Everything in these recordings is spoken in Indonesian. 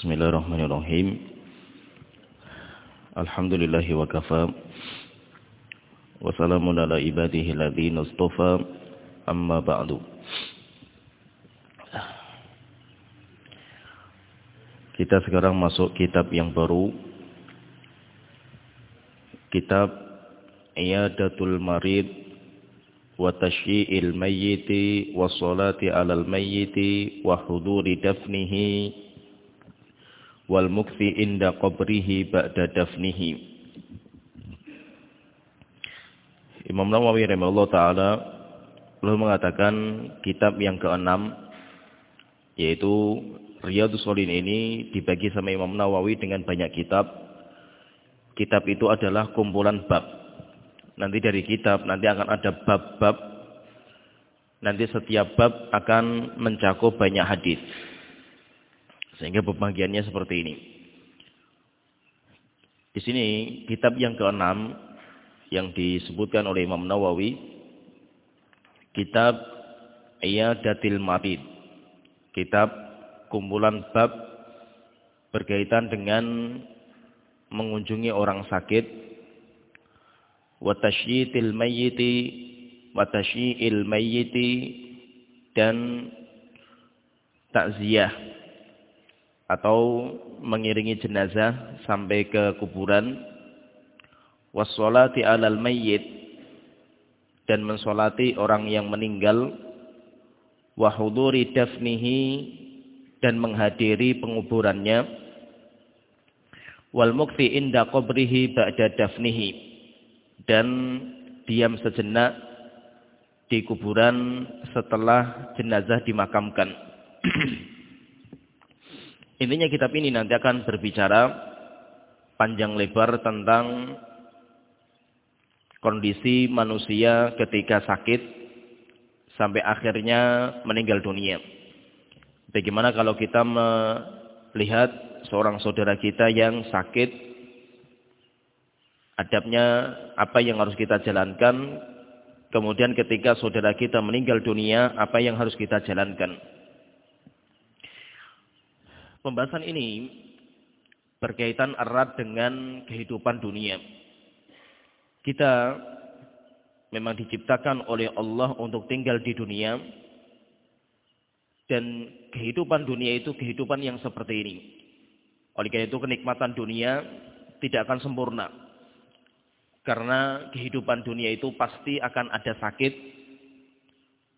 Bismillahirrahmanirrahim. Alhamdulillahi wa kafa. Wa salamun ala ibadihi ladhina istafa. Amma ba'du. Kita sekarang masuk kitab yang baru. Kitab Iyadatul Marid wa tashyi'il mayyiti wa salati 'alal mayyiti wa huduri dafnihi wal mukfi inda qabrihi ba'da dafnihi. Imam Nawawi rahimahullah taala beliau mengatakan kitab yang keenam yaitu Riyadhus Shalihin ini dibagi sama Imam Nawawi dengan banyak kitab. Kitab itu adalah kumpulan bab. Nanti dari kitab nanti akan ada bab-bab. Nanti setiap bab akan mencakup banyak hadis. Sehingga pembagiannya seperti ini. Di sini kitab yang keenam yang disebutkan oleh Imam Nawawi kitab Iyadatil Marid. Kitab kumpulan bab berkaitan dengan mengunjungi orang sakit wa tasyyitil mayyiti wa mayyiti dan takziah atau mengiringi jenazah sampai ke kuburan. Wassolati alal mayyit dan mensolati orang yang meninggal. Wahuduri dafnihi dan menghadiri penguburannya. Wal mukti inda qabrihi ba'da dafnihi dan diam sejenak di kuburan setelah jenazah dimakamkan Intinya kitab ini nanti akan berbicara panjang lebar tentang kondisi manusia ketika sakit sampai akhirnya meninggal dunia. Bagaimana kalau kita melihat seorang saudara kita yang sakit, adabnya apa yang harus kita jalankan, kemudian ketika saudara kita meninggal dunia, apa yang harus kita jalankan. Pembahasan ini berkaitan erat dengan kehidupan dunia. Kita memang diciptakan oleh Allah untuk tinggal di dunia dan kehidupan dunia itu kehidupan yang seperti ini. Oleh karena itu kenikmatan dunia tidak akan sempurna. Karena kehidupan dunia itu pasti akan ada sakit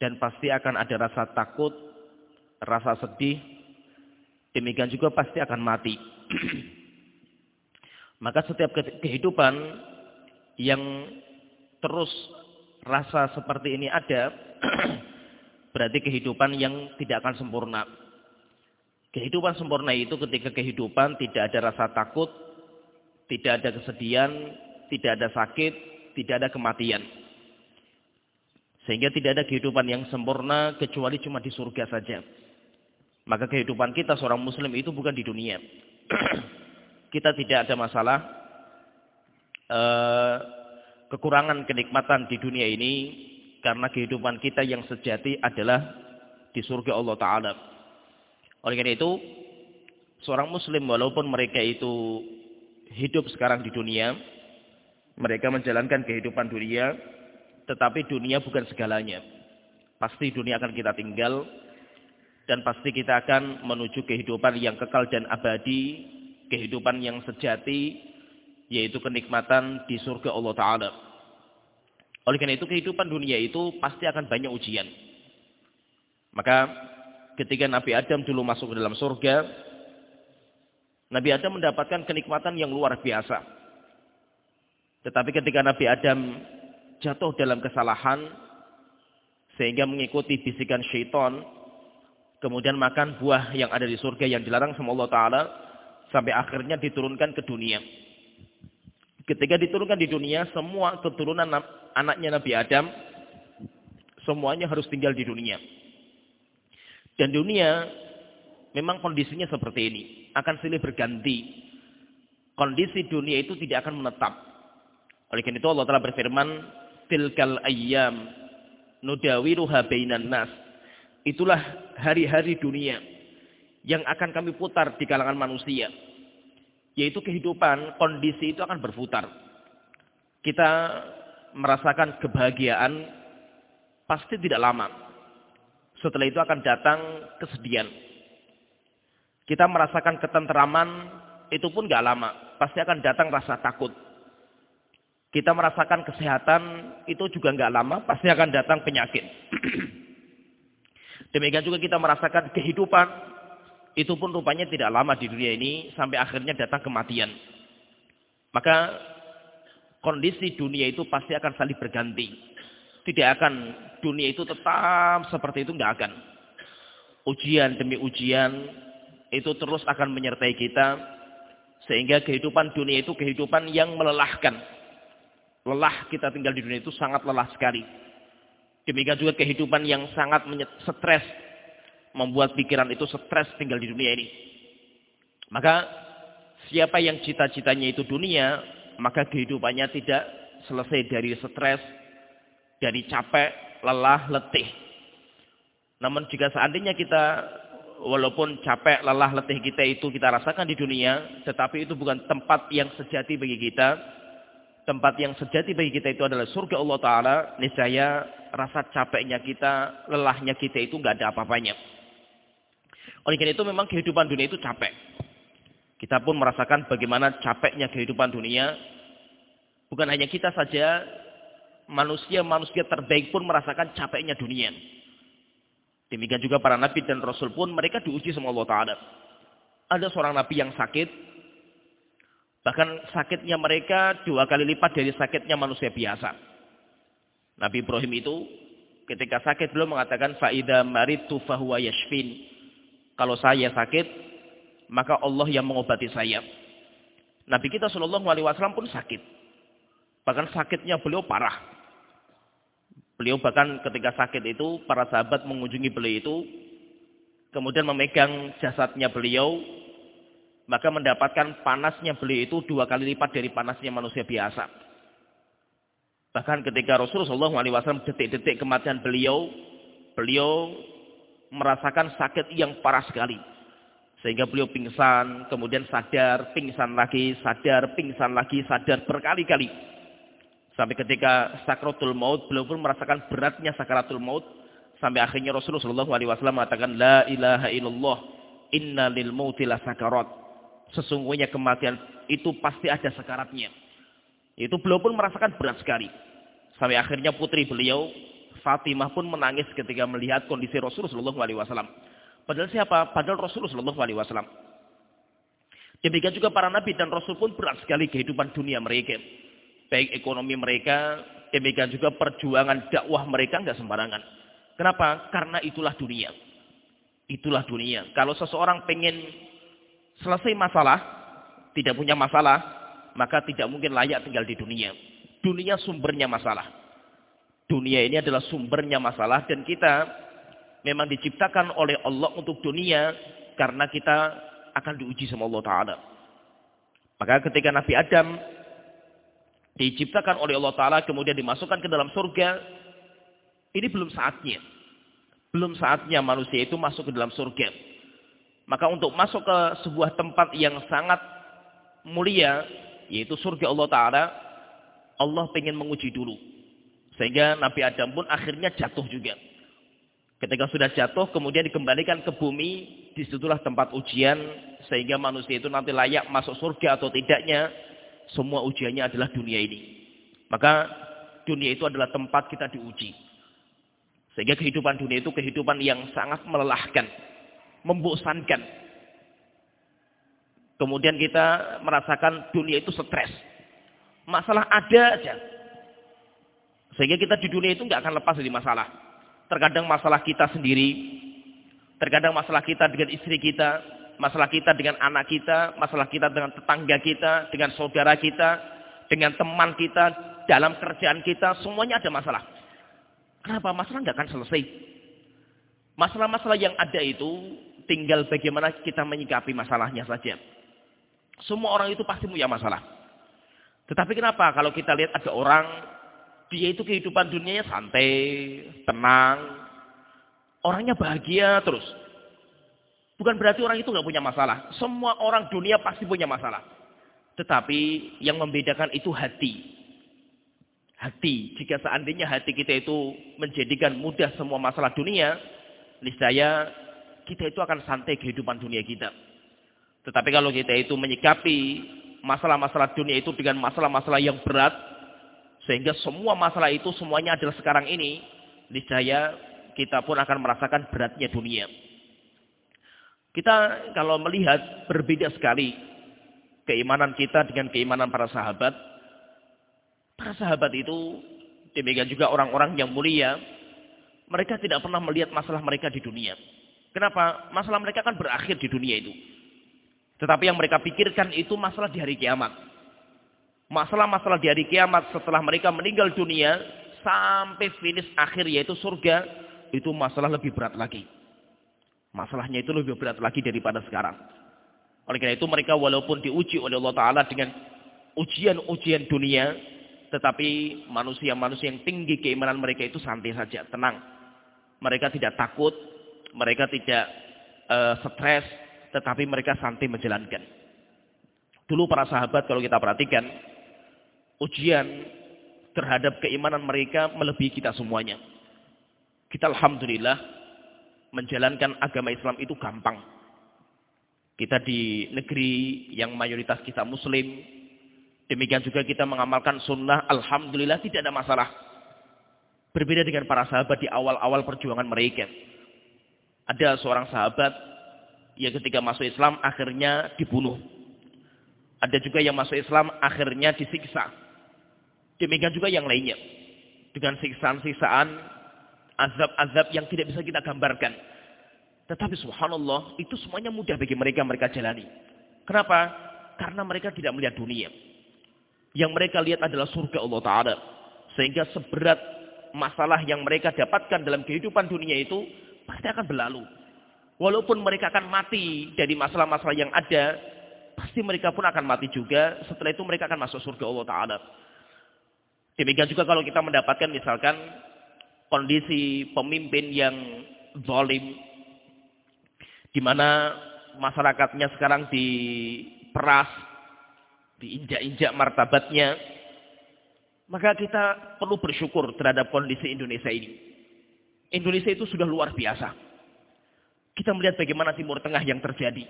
dan pasti akan ada rasa takut, rasa sedih, demikian juga pasti akan mati. Maka setiap kehidupan yang terus rasa seperti ini ada, berarti kehidupan yang tidak akan sempurna. Kehidupan sempurna itu ketika kehidupan tidak ada rasa takut, tidak ada kesedihan, tidak ada sakit, tidak ada kematian. Sehingga tidak ada kehidupan yang sempurna kecuali cuma di surga saja. Maka kehidupan kita seorang muslim itu bukan di dunia. kita tidak ada masalah uh, kekurangan kenikmatan di dunia ini karena kehidupan kita yang sejati adalah di surga Allah Ta'ala. Oleh karena itu, seorang muslim walaupun mereka itu hidup sekarang di dunia, mereka menjalankan kehidupan dunia, tetapi dunia bukan segalanya. Pasti dunia akan kita tinggal, dan pasti kita akan menuju kehidupan yang kekal dan abadi, kehidupan yang sejati, yaitu kenikmatan di surga Allah Ta'ala. Oleh karena itu kehidupan dunia itu pasti akan banyak ujian. Maka ketika Nabi Adam dulu masuk ke dalam surga, Nabi Adam mendapatkan kenikmatan yang luar biasa. Tetapi ketika Nabi Adam jatuh dalam kesalahan, sehingga mengikuti bisikan syaitan, kemudian makan buah yang ada di surga yang dilarang sama Allah Ta'ala, sampai akhirnya diturunkan ke dunia. Ketika diturunkan di dunia, semua keturunan anaknya Nabi Adam, semuanya harus tinggal di dunia. Dan dunia memang kondisinya seperti ini. Akan silih berganti. Kondisi dunia itu tidak akan menetap. Oleh karena itu Allah Ta'ala berfirman, Tilkal ayyam nudawiruha bainan nas. Itulah hari-hari dunia yang akan kami putar di kalangan manusia. Yaitu kehidupan, kondisi itu akan berputar. Kita merasakan kebahagiaan pasti tidak lama. Setelah itu akan datang kesedihan. Kita merasakan ketenteraman itu pun gak lama. Pasti akan datang rasa takut. Kita merasakan kesehatan itu juga gak lama. Pasti akan datang penyakit. Demikian juga kita merasakan kehidupan. Itu pun rupanya tidak lama di dunia ini. Sampai akhirnya datang kematian. Maka kondisi dunia itu pasti akan saling berganti. Tidak akan dunia itu tetap seperti itu, nggak akan. Ujian demi ujian itu terus akan menyertai kita sehingga kehidupan dunia itu kehidupan yang melelahkan. Lelah kita tinggal di dunia itu sangat lelah sekali. Demikian juga kehidupan yang sangat stres membuat pikiran itu stres tinggal di dunia ini. Maka siapa yang cita-citanya itu dunia, maka kehidupannya tidak selesai dari stres, dari capek, lelah, letih. Namun jika seandainya kita walaupun capek, lelah, letih kita itu kita rasakan di dunia, tetapi itu bukan tempat yang sejati bagi kita. Tempat yang sejati bagi kita itu adalah surga Allah Ta'ala. Niscaya rasa capeknya kita, lelahnya kita itu nggak ada apa-apanya. Oleh karena itu memang kehidupan dunia itu capek. Kita pun merasakan bagaimana capeknya kehidupan dunia. Bukan hanya kita saja, manusia-manusia terbaik pun merasakan capeknya dunia. Demikian juga para nabi dan rasul pun mereka diuji sama Allah Ta'ala. Ada seorang nabi yang sakit. Bahkan sakitnya mereka dua kali lipat dari sakitnya manusia biasa. Nabi Ibrahim itu ketika sakit belum mengatakan faida maritu fahuwa yashfin. Kalau saya sakit, maka Allah yang mengobati saya. Nabi kita Shallallahu Alaihi Wasallam pun sakit. Bahkan sakitnya beliau parah. Beliau bahkan ketika sakit itu, para sahabat mengunjungi beliau itu, kemudian memegang jasadnya beliau, maka mendapatkan panasnya beliau itu dua kali lipat dari panasnya manusia biasa. Bahkan ketika Rasulullah SAW detik-detik kematian beliau, beliau merasakan sakit yang parah sekali. Sehingga beliau pingsan, kemudian sadar, pingsan lagi, sadar, pingsan lagi, sadar berkali-kali. Sampai ketika sakratul maut, beliau pun merasakan beratnya sakratul maut. Sampai akhirnya Rasulullah SAW mengatakan, La ilaha illallah, inna lil mauti la sakarat. Sesungguhnya kematian itu pasti ada sakaratnya. Itu beliau pun merasakan berat sekali. Sampai akhirnya putri beliau, Fatimah pun menangis ketika melihat kondisi Rasulullah SAW. Padahal siapa? Padahal Rasulullah Wasallam. Demikian juga para nabi dan rasul pun berat sekali kehidupan dunia mereka. Baik ekonomi mereka, demikian juga perjuangan dakwah mereka nggak sembarangan. Kenapa? Karena itulah dunia. Itulah dunia. Kalau seseorang pengen selesai masalah, tidak punya masalah, maka tidak mungkin layak tinggal di dunia. Dunia sumbernya masalah. Dunia ini adalah sumbernya masalah dan kita memang diciptakan oleh Allah untuk dunia karena kita akan diuji sama Allah Ta'ala. Maka ketika Nabi Adam diciptakan oleh Allah Ta'ala kemudian dimasukkan ke dalam surga, ini belum saatnya. Belum saatnya manusia itu masuk ke dalam surga. Maka untuk masuk ke sebuah tempat yang sangat mulia, yaitu surga Allah Ta'ala, Allah ingin menguji dulu. Sehingga Nabi Adam pun akhirnya jatuh juga. Ketika sudah jatuh, kemudian dikembalikan ke bumi, di situlah tempat ujian, sehingga manusia itu nanti layak masuk surga atau tidaknya, semua ujiannya adalah dunia ini. Maka dunia itu adalah tempat kita diuji. Sehingga kehidupan dunia itu kehidupan yang sangat melelahkan, membosankan. Kemudian kita merasakan dunia itu stres. Masalah ada aja. Sehingga kita di dunia itu nggak akan lepas dari masalah. Terkadang masalah kita sendiri, terkadang masalah kita dengan istri kita, masalah kita dengan anak kita, masalah kita dengan tetangga kita, dengan saudara kita, dengan teman kita, dalam kerjaan kita, semuanya ada masalah. Kenapa? Masalah nggak akan selesai. Masalah-masalah yang ada itu tinggal bagaimana kita menyikapi masalahnya saja. Semua orang itu pasti punya masalah. Tetapi kenapa kalau kita lihat ada orang dia itu kehidupan dunianya santai, tenang. Orangnya bahagia terus. Bukan berarti orang itu nggak punya masalah. Semua orang dunia pasti punya masalah. Tetapi yang membedakan itu hati. Hati. Jika seandainya hati kita itu menjadikan mudah semua masalah dunia, niscaya kita itu akan santai kehidupan dunia kita. Tetapi kalau kita itu menyikapi masalah-masalah dunia itu dengan masalah-masalah yang berat, sehingga semua masalah itu semuanya adalah sekarang ini, niscaya kita pun akan merasakan beratnya dunia. Kita kalau melihat berbeda sekali keimanan kita dengan keimanan para sahabat. Para sahabat itu demikian juga orang-orang yang mulia, mereka tidak pernah melihat masalah mereka di dunia. Kenapa? Masalah mereka kan berakhir di dunia itu. Tetapi yang mereka pikirkan itu masalah di hari kiamat. Masalah-masalah di hari kiamat setelah mereka meninggal dunia sampai finish akhir yaitu surga itu masalah lebih berat lagi. Masalahnya itu lebih berat lagi daripada sekarang. Oleh karena itu mereka walaupun diuji oleh Allah Ta'ala dengan ujian-ujian dunia. Tetapi manusia-manusia yang tinggi keimanan mereka itu santai saja, tenang. Mereka tidak takut, mereka tidak uh, stres, tetapi mereka santai menjalankan. Dulu para sahabat kalau kita perhatikan, ujian terhadap keimanan mereka melebihi kita semuanya. Kita Alhamdulillah menjalankan agama Islam itu gampang. Kita di negeri yang mayoritas kita muslim, demikian juga kita mengamalkan sunnah, Alhamdulillah tidak ada masalah. Berbeda dengan para sahabat di awal-awal perjuangan mereka. Ada seorang sahabat yang ketika masuk Islam akhirnya dibunuh. Ada juga yang masuk Islam akhirnya disiksa. Demikian juga yang lainnya. Dengan siksaan-siksaan, azab-azab yang tidak bisa kita gambarkan. Tetapi subhanallah, itu semuanya mudah bagi mereka mereka jalani. Kenapa? Karena mereka tidak melihat dunia. Yang mereka lihat adalah surga Allah Ta'ala. Sehingga seberat masalah yang mereka dapatkan dalam kehidupan dunia itu, pasti akan berlalu. Walaupun mereka akan mati dari masalah-masalah yang ada, pasti mereka pun akan mati juga. Setelah itu mereka akan masuk surga Allah Ta'ala. Demikian juga kalau kita mendapatkan misalkan kondisi pemimpin yang zalim, di mana masyarakatnya sekarang diperas, diinjak-injak martabatnya, maka kita perlu bersyukur terhadap kondisi Indonesia ini. Indonesia itu sudah luar biasa. Kita melihat bagaimana Timur Tengah yang terjadi.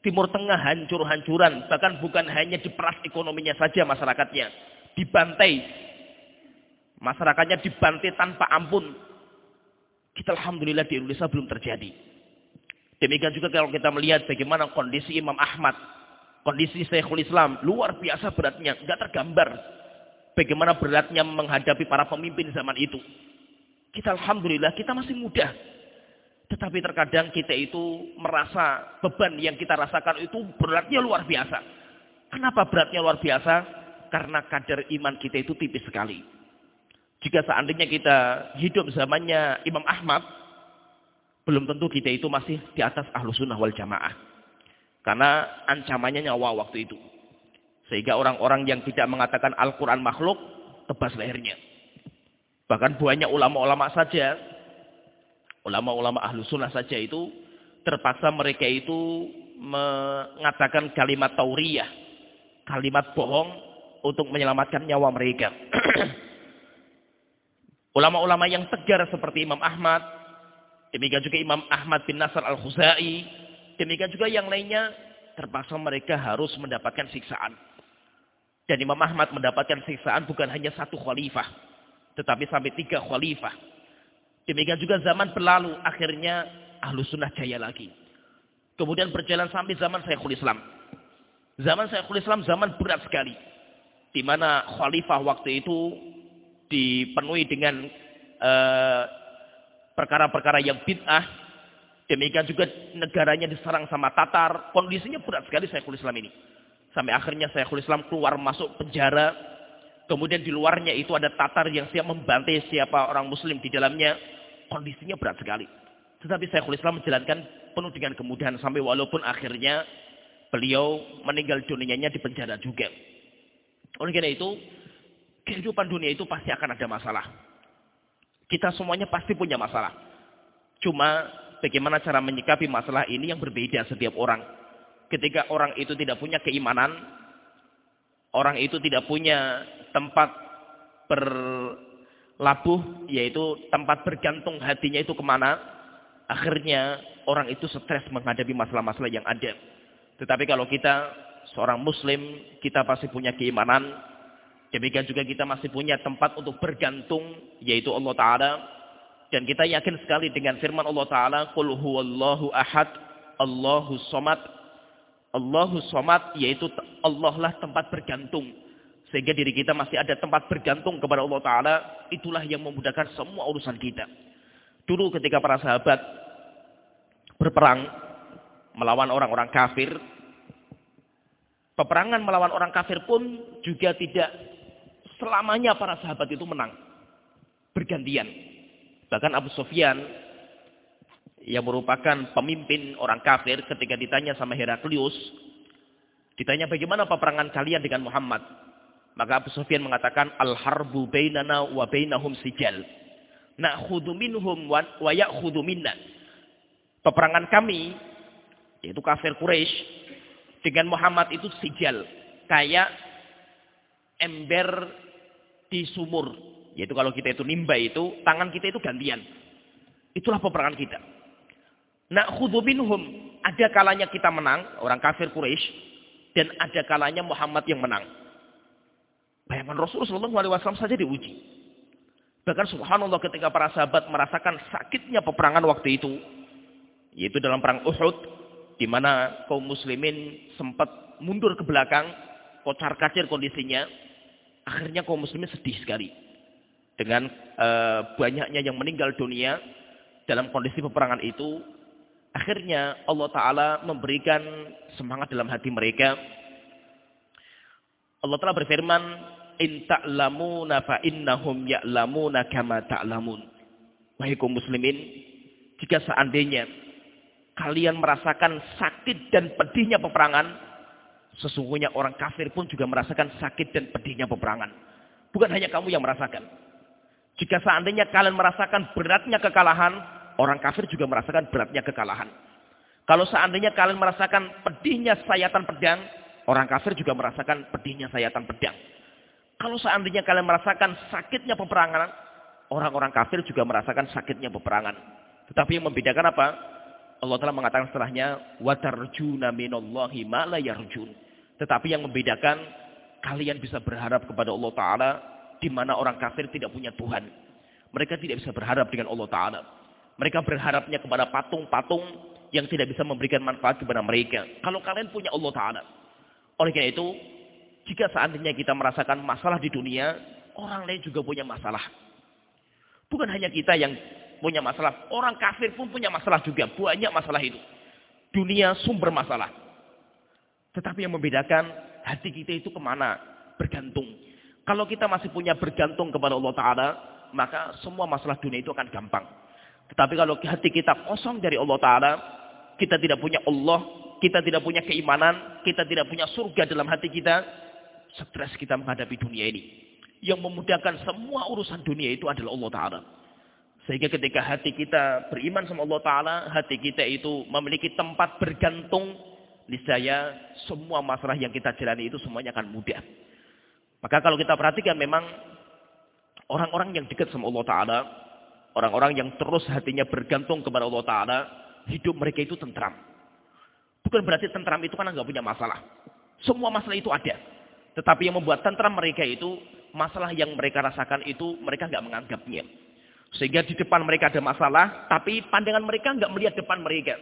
Timur Tengah hancur-hancuran, bahkan bukan hanya diperas ekonominya saja masyarakatnya. Dibantai. Masyarakatnya dibantai tanpa ampun. Kita Alhamdulillah di Indonesia belum terjadi. Demikian juga kalau kita melihat bagaimana kondisi Imam Ahmad. Kondisi Syekhul Islam. Luar biasa beratnya. Tidak tergambar. Bagaimana beratnya menghadapi para pemimpin zaman itu. Kita Alhamdulillah kita masih muda. Tetapi terkadang kita itu merasa beban yang kita rasakan itu beratnya luar biasa. Kenapa beratnya luar biasa? Karena kadar iman kita itu tipis sekali. Jika seandainya kita hidup zamannya Imam Ahmad, belum tentu kita itu masih di atas ahlu sunnah wal jamaah. Karena ancamannya nyawa waktu itu. Sehingga orang-orang yang tidak mengatakan Al-Quran makhluk, tebas lehernya. Bahkan banyak ulama-ulama saja ulama-ulama ahlu sunnah saja itu terpaksa mereka itu mengatakan kalimat tauriyah, kalimat bohong untuk menyelamatkan nyawa mereka. Ulama-ulama yang tegar seperti Imam Ahmad, demikian juga Imam Ahmad bin Nasr al-Khuzai, demikian juga yang lainnya, terpaksa mereka harus mendapatkan siksaan. Dan Imam Ahmad mendapatkan siksaan bukan hanya satu khalifah, tetapi sampai tiga khalifah. Demikian juga zaman berlalu, akhirnya ahlu sunnah jaya lagi. Kemudian berjalan sampai zaman Syekhul Islam. Zaman Syekhul Islam zaman berat sekali. Di mana khalifah waktu itu dipenuhi dengan eh, perkara-perkara uh, yang bid'ah. Demikian juga negaranya diserang sama Tatar. Kondisinya berat sekali Syekhul Islam ini. Sampai akhirnya Syekhul Islam keluar masuk penjara. Kemudian di luarnya itu ada Tatar yang siap membantai siapa orang muslim di dalamnya kondisinya berat sekali. Tetapi Syekhul Islam menjalankan penuh dengan kemudahan sampai walaupun akhirnya beliau meninggal dunianya di penjara juga. Oleh karena itu, kehidupan dunia itu pasti akan ada masalah. Kita semuanya pasti punya masalah. Cuma bagaimana cara menyikapi masalah ini yang berbeda setiap orang. Ketika orang itu tidak punya keimanan, orang itu tidak punya tempat berlabuh, yaitu tempat bergantung hatinya itu ke mana, akhirnya orang itu stres menghadapi masalah-masalah yang ada. Tetapi kalau kita seorang muslim, kita pasti punya keimanan, demikian juga kita masih punya tempat untuk bergantung, yaitu Allah Ta'ala, dan kita yakin sekali dengan firman Allah Ta'ala, Qul huwallahu ahad, Allahu somad, Allahu somad, yaitu Allah lah tempat bergantung. Sehingga diri kita masih ada tempat bergantung kepada Allah Ta'ala. Itulah yang memudahkan semua urusan kita. Dulu ketika para sahabat berperang melawan orang-orang kafir. Peperangan melawan orang kafir pun juga tidak selamanya para sahabat itu menang. Bergantian. Bahkan Abu Sufyan yang merupakan pemimpin orang kafir ketika ditanya sama Heraklius. Ditanya bagaimana peperangan kalian dengan Muhammad. Maka Abu Sufyan mengatakan al-harbu bainana wa bainahum sijal. Na'khudhu minhum wa ya'khudhu minna. Peperangan kami yaitu kafir Quraisy dengan Muhammad itu sijal, kayak ember di sumur. Yaitu kalau kita itu nimba itu, tangan kita itu gantian. Itulah peperangan kita. Na'khudhu minhum, ada kalanya kita menang, orang kafir Quraisy, dan ada kalanya Muhammad yang menang. Bayangan Rasulullah SAW saja diuji. Bahkan subhanallah ketika para sahabat merasakan sakitnya peperangan waktu itu. Yaitu dalam perang Uhud. Di mana kaum muslimin sempat mundur ke belakang. Kocar kacir kondisinya. Akhirnya kaum muslimin sedih sekali. Dengan e, banyaknya yang meninggal dunia. Dalam kondisi peperangan itu. Akhirnya Allah Ta'ala memberikan semangat dalam hati mereka. Allah Ta'ala berfirman, in ta'lamuna fa innahum ya'lamuna kama ta'lamun. Wahai kaum muslimin, jika seandainya kalian merasakan sakit dan pedihnya peperangan, sesungguhnya orang kafir pun juga merasakan sakit dan pedihnya peperangan. Bukan hanya kamu yang merasakan. Jika seandainya kalian merasakan beratnya kekalahan, orang kafir juga merasakan beratnya kekalahan. Kalau seandainya kalian merasakan pedihnya sayatan pedang, orang kafir juga merasakan pedihnya sayatan pedang. Kalau seandainya kalian merasakan sakitnya peperangan, orang-orang kafir juga merasakan sakitnya peperangan. Tetapi yang membedakan apa? Allah telah mengatakan setelahnya, وَتَرْجُونَ مِنَ اللَّهِ مَا لَا يَرْجُونَ Tetapi yang membedakan, kalian bisa berharap kepada Allah Ta'ala, di mana orang kafir tidak punya Tuhan. Mereka tidak bisa berharap dengan Allah Ta'ala. Mereka berharapnya kepada patung-patung yang tidak bisa memberikan manfaat kepada mereka. Kalau kalian punya Allah Ta'ala. Oleh karena itu, jika seandainya kita merasakan masalah di dunia, orang lain juga punya masalah. Bukan hanya kita yang punya masalah. Orang kafir pun punya masalah juga. Banyak masalah itu. Dunia sumber masalah. Tetapi yang membedakan hati kita itu ke mana? Bergantung. Kalau kita masih punya bergantung kepada Allah Ta'ala, maka semua masalah dunia itu akan gampang. Tetapi kalau hati kita kosong dari Allah Ta'ala, kita tidak punya Allah, kita tidak punya keimanan, kita tidak punya surga dalam hati kita, stres kita menghadapi dunia ini. Yang memudahkan semua urusan dunia itu adalah Allah Ta'ala. Sehingga ketika hati kita beriman sama Allah Ta'ala, hati kita itu memiliki tempat bergantung, niscaya semua masalah yang kita jalani itu semuanya akan mudah. Maka kalau kita perhatikan memang orang-orang yang dekat sama Allah Ta'ala, orang-orang yang terus hatinya bergantung kepada Allah Ta'ala, hidup mereka itu tentram. Bukan berarti tentram itu karena nggak punya masalah. Semua masalah itu ada. Tetapi yang membuat tentram mereka itu, masalah yang mereka rasakan itu mereka nggak menganggapnya. Sehingga di depan mereka ada masalah, tapi pandangan mereka nggak melihat depan mereka.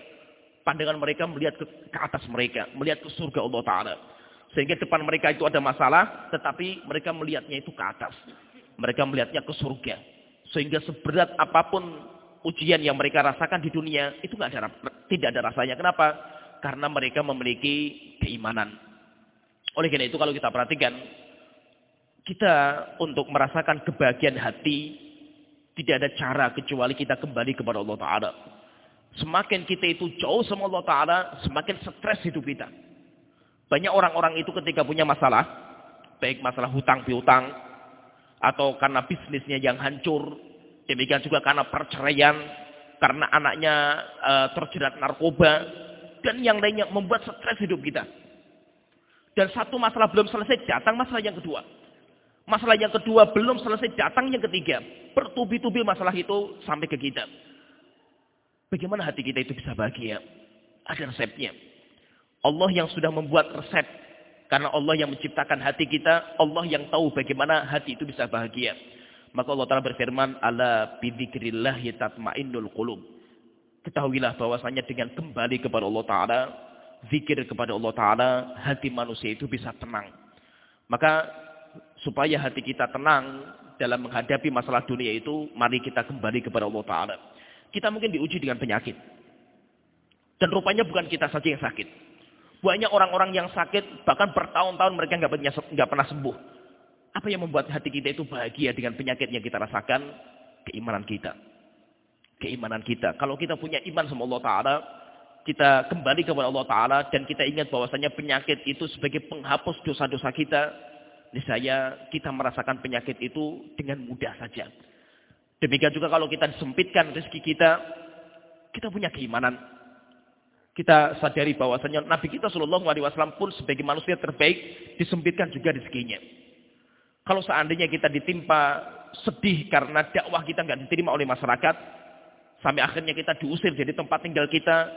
Pandangan mereka melihat ke, ke atas mereka, melihat ke surga Allah Ta'ala. Sehingga depan mereka itu ada masalah, tetapi mereka melihatnya itu ke atas. Mereka melihatnya ke surga. Sehingga seberat apa pun ujian yang mereka rasakan di dunia, itu nggak ada, tidak ada rasanya. Kenapa? Karena mereka memiliki keimanan. Oleh karena itu kalau kita perhatikan, kita untuk merasakan kebahagiaan hati, tidak ada cara kecuali kita kembali kepada Allah Ta'ala. Semakin kita itu jauh sama Allah Ta'ala, semakin stres hidup kita. Banyak orang-orang itu ketika punya masalah, baik masalah hutang piutang, atau karena bisnisnya yang hancur, demikian juga karena perceraian, karena anaknya uh, terjerat narkoba, dan yang lainnya membuat stres hidup kita. Dan satu masalah belum selesai, datang masalah yang kedua. Masalah yang kedua belum selesai, datang yang ketiga. Bertubi-tubi masalah itu sampai ke kita. Bagaimana hati kita itu bisa bahagia? Ada resepnya. Allah yang sudah membuat resep. Karena Allah yang menciptakan hati kita, Allah yang tahu bagaimana hati itu bisa bahagia. Maka Allah Ta'ala berfirman, Ala bidhikrillah tatma'innul qulub. Ketahuilah bahwasanya dengan kembali kepada Allah Ta'ala, zikir kepada Allah Ta'ala, hati manusia itu bisa tenang. Maka supaya hati kita tenang dalam menghadapi masalah dunia itu, mari kita kembali kepada Allah Ta'ala. Kita mungkin diuji dengan penyakit. Dan rupanya bukan kita saja yang sakit. Banyak orang-orang yang sakit, bahkan bertahun-tahun mereka nggak pernah sembuh. Apa yang membuat hati kita itu bahagia dengan penyakit yang kita rasakan? Keimanan kita. Keimanan kita. Kalau kita punya iman sama Allah Ta'ala, kita kembali kepada Allah Ta'ala, dan kita ingat bahwasanya penyakit itu sebagai penghapus dosa-dosa kita, niscaya kita merasakan penyakit itu dengan mudah saja. Demikian juga kalau kita disempitkan rezeki kita, kita punya keimanan. Kita sadari bahwasanya Nabi kita Shallallahu Alaihi Wasallam pun sebagai manusia terbaik disempitkan juga rezekinya. Kalau seandainya kita ditimpa sedih karena dakwah kita nggak diterima oleh masyarakat, sampai akhirnya kita diusir jadi tempat tinggal kita,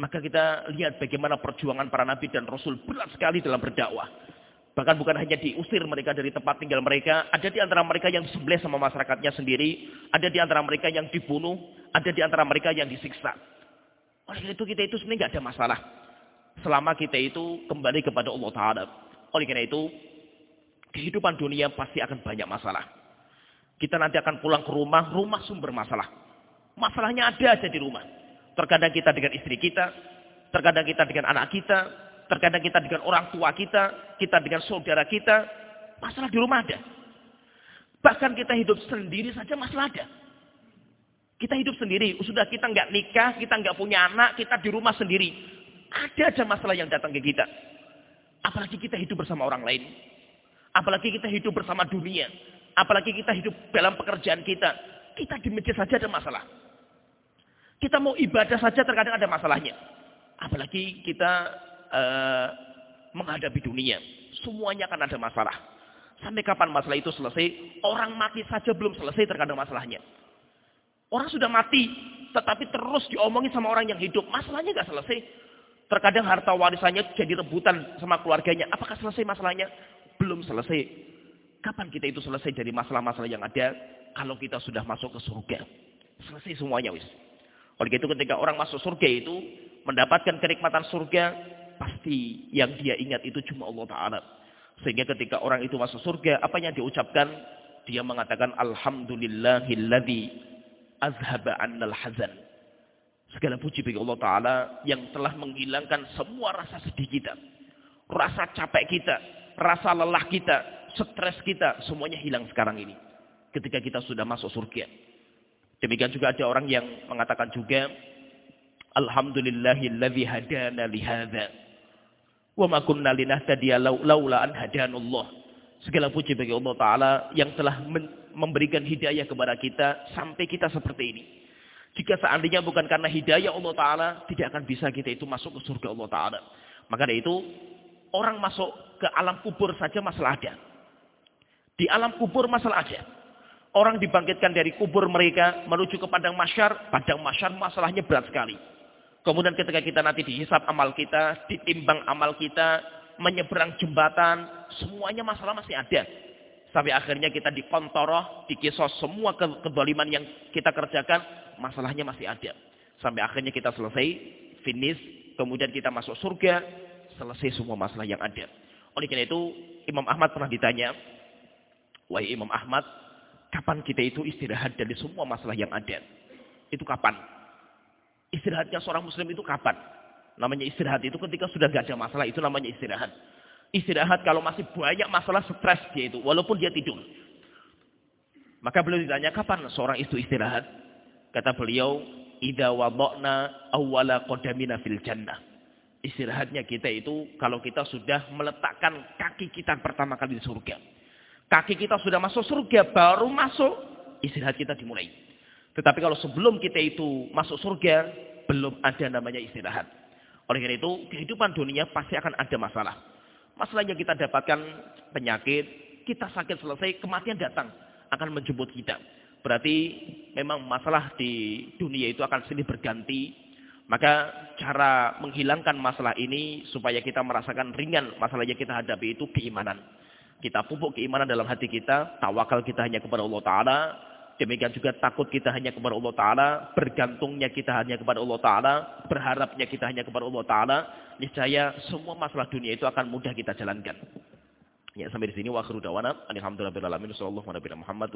maka kita lihat bagaimana perjuangan para nabi dan rasul berat sekali dalam berdakwah. Bahkan bukan hanya diusir mereka dari tempat tinggal mereka, ada di antara mereka yang disembelih sama masyarakatnya sendiri, ada di antara mereka yang dibunuh, ada di antara mereka yang disiksa. Oleh itu kita itu sebenarnya nggak ada masalah. Selama kita itu kembali kepada Allah Ta'ala. Oleh karena itu, kehidupan dunia pasti akan banyak masalah. Kita nanti akan pulang ke rumah, rumah sumber masalah. Masalahnya ada aja di rumah. Terkadang kita dengan istri kita, terkadang kita dengan anak kita, terkadang kita dengan orang tua kita, kita dengan saudara kita. Masalah di rumah ada. Bahkan kita hidup sendiri saja masalah ada. Kita hidup sendiri, sudah kita nggak nikah, kita nggak punya anak, kita di rumah sendiri. Ada aja masalah yang datang ke kita. Apalagi kita hidup bersama orang lain. Apalagi kita hidup bersama dunia. Apalagi kita hidup dalam pekerjaan kita. Kita di masjid saja ada masalah. Kita mau ibadah saja terkadang ada masalahnya. Apalagi kita uh, menghadapi dunia. Semuanya akan ada masalah. Sampai kapan masalah itu selesai? Orang mati saja belum selesai terkadang masalahnya. Orang sudah mati, tetapi terus diomongin sama orang yang hidup. Masalahnya nggak selesai. Terkadang harta warisannya jadi rebutan sama keluarganya. Apakah selesai masalahnya? belum selesai. Kapan kita itu selesai dari masalah-masalah yang ada? Kalau kita sudah masuk ke surga. Selesai semuanya wis. Oleh itu ketika orang masuk surga itu mendapatkan kenikmatan surga, pasti yang dia ingat itu cuma Allah Ta'ala. Sehingga ketika orang itu masuk surga, apa yang diucapkan? Dia mengatakan, Alhamdulillahilladzi azhaba annal hazan. Segala puji bagi Allah Ta'ala yang telah menghilangkan semua rasa sedih kita. Rasa capek kita rasa lelah kita, stres kita, semuanya hilang sekarang ini. Ketika kita sudah masuk surga. Demikian juga ada orang yang mengatakan juga, Alhamdulillahilladzi hadana lihada. Wa ma kunna linahtadiya laula an hadanallah. Segala puji bagi Allah Ta'ala yang telah memberikan hidayah kepada kita sampai kita seperti ini. Jika seandainya bukan karena hidayah Allah Ta'ala, tidak akan bisa kita itu masuk ke surga Allah Ta'ala. Maka dari itu, orang masuk ke alam kubur saja masalah ada. Di alam kubur masalah ada. Orang dibangkitkan dari kubur mereka menuju ke padang masyar. Padang masyar masalahnya berat sekali. Kemudian ketika kita nanti dihisap amal kita, ditimbang amal kita, menyeberang jembatan, semuanya masalah masih ada. Sampai akhirnya kita dikontoroh, dikisos semua ke yang kita kerjakan, masalahnya masih ada. Sampai akhirnya kita selesai, finish, kemudian kita masuk surga, selesai semua masalah yang ada. Oleh karena itu, Imam Ahmad pernah ditanya, Wahai Imam Ahmad, kapan kita itu istirahat dari semua masalah yang ada? Itu kapan? Istirahatnya seorang muslim itu kapan? Namanya istirahat itu ketika sudah gak ada masalah, itu namanya istirahat. Istirahat kalau masih banyak masalah stres dia itu, walaupun dia tidur. Maka beliau ditanya, kapan seorang itu istirahat? Kata beliau, Ida wadokna awwala qadamina fil jannah istirahatnya kita itu kalau kita sudah meletakkan kaki kita pertama kali di surga. Kaki kita sudah masuk surga, baru masuk istirahat kita dimulai. Tetapi kalau sebelum kita itu masuk surga, belum ada namanya istirahat. Oleh karena itu, kehidupan dunia pasti akan ada masalah. Masalahnya kita dapatkan penyakit, kita sakit selesai, kematian datang. Akan menjemput kita. Berarti memang masalah di dunia itu akan silih berganti. Maka cara menghilangkan masalah ini supaya kita merasakan ringan masalah yang kita hadapi itu keimanan. Kita pupuk keimanan dalam hati kita, tawakal kita hanya kepada Allah Ta'ala, Demikian juga takut kita hanya kepada Allah Ta'ala. Bergantungnya kita hanya kepada Allah Ta'ala. Berharapnya kita hanya kepada Allah Ta'ala. Niscaya semua masalah dunia itu akan mudah kita jalankan. Ya sampai di sini wa akhiru dawana. Alhamdulillah. Sallallahu alaihi wa sallam. Muhammad.